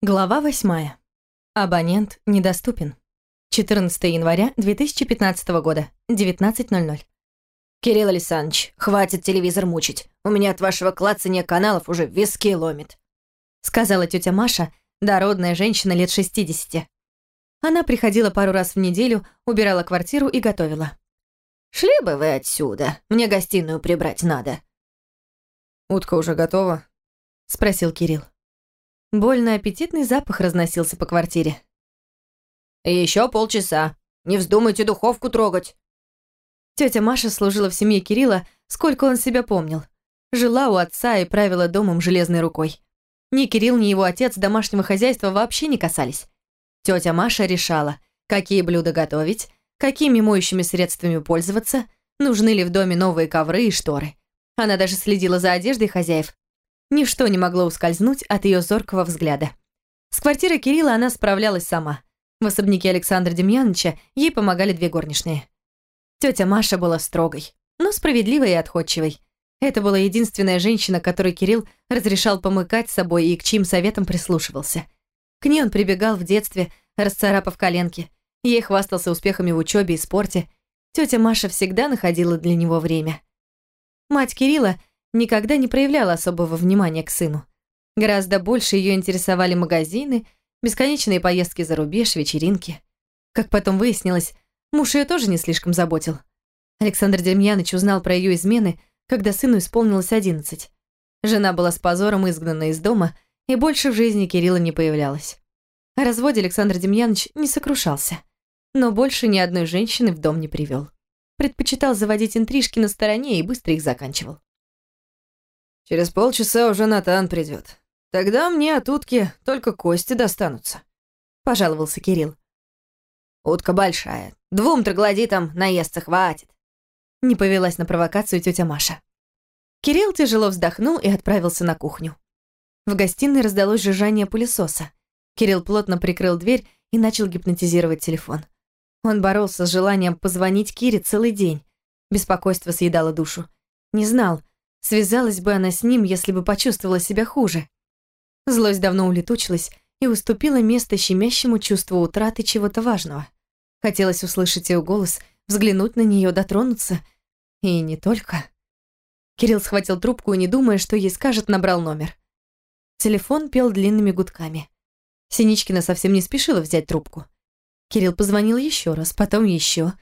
Глава 8. Абонент недоступен. 14 января 2015 года, 19.00. «Кирилл Александрович, хватит телевизор мучить. У меня от вашего клацания каналов уже виски ломит», сказала тетя Маша, дородная женщина лет 60. Она приходила пару раз в неделю, убирала квартиру и готовила. «Шли бы вы отсюда, мне гостиную прибрать надо». «Утка уже готова?» спросил Кирилл. Больно аппетитный запах разносился по квартире. «Еще полчаса. Не вздумайте духовку трогать». Тетя Маша служила в семье Кирилла, сколько он себя помнил. Жила у отца и правила домом железной рукой. Ни Кирилл, ни его отец домашнего хозяйства вообще не касались. Тетя Маша решала, какие блюда готовить, какими моющими средствами пользоваться, нужны ли в доме новые ковры и шторы. Она даже следила за одеждой хозяев, Ничто не могло ускользнуть от ее зоркого взгляда. С квартирой Кирилла она справлялась сама. В особняке Александра Демьяновича ей помогали две горничные. Тетя Маша была строгой, но справедливой и отходчивой. Это была единственная женщина, которой Кирилл разрешал помыкать собой и к чьим советам прислушивался. К ней он прибегал в детстве, расцарапав коленки. Ей хвастался успехами в учебе и спорте. Тетя Маша всегда находила для него время. Мать Кирилла никогда не проявляла особого внимания к сыну. Гораздо больше ее интересовали магазины, бесконечные поездки за рубеж, вечеринки. Как потом выяснилось, муж ее тоже не слишком заботил. Александр Демьяныч узнал про ее измены, когда сыну исполнилось одиннадцать. Жена была с позором изгнана из дома, и больше в жизни Кирилла не появлялась. О разводе Александр Демьянович не сокрушался, но больше ни одной женщины в дом не привел. Предпочитал заводить интрижки на стороне и быстро их заканчивал. Через полчаса уже Натан придет. Тогда мне от утки только кости достанутся», — пожаловался Кирилл. «Утка большая. Двум троглодитам наесться хватит». Не повелась на провокацию тетя Маша. Кирилл тяжело вздохнул и отправился на кухню. В гостиной раздалось жужжание пылесоса. Кирилл плотно прикрыл дверь и начал гипнотизировать телефон. Он боролся с желанием позвонить Кире целый день. Беспокойство съедало душу. Не знал, Связалась бы она с ним, если бы почувствовала себя хуже. Злость давно улетучилась и уступила место щемящему чувству утраты чего-то важного. Хотелось услышать ее голос, взглянуть на нее, дотронуться. И не только. Кирилл схватил трубку и, не думая, что ей скажет, набрал номер. Телефон пел длинными гудками. Синичкина совсем не спешила взять трубку. Кирилл позвонил еще раз, потом еще.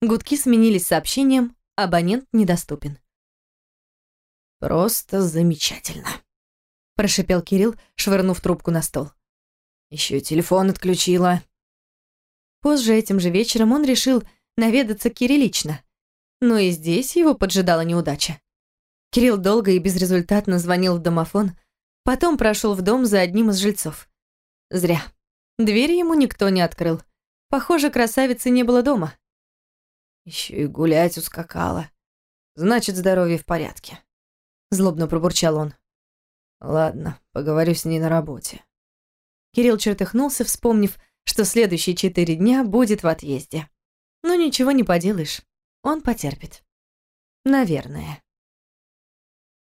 Гудки сменились сообщением «Абонент недоступен». «Просто замечательно», – прошипел Кирилл, швырнув трубку на стол. Еще телефон отключила». Позже этим же вечером он решил наведаться к Кире лично. Но и здесь его поджидала неудача. Кирилл долго и безрезультатно звонил в домофон, потом прошел в дом за одним из жильцов. Зря. Дверь ему никто не открыл. Похоже, красавицы не было дома. Еще и гулять ускакала. Значит, здоровье в порядке. Злобно пробурчал он. Ладно, поговорю с ней на работе. Кирилл чертыхнулся, вспомнив, что следующие четыре дня будет в отъезде. Но ничего не поделаешь, он потерпит. Наверное.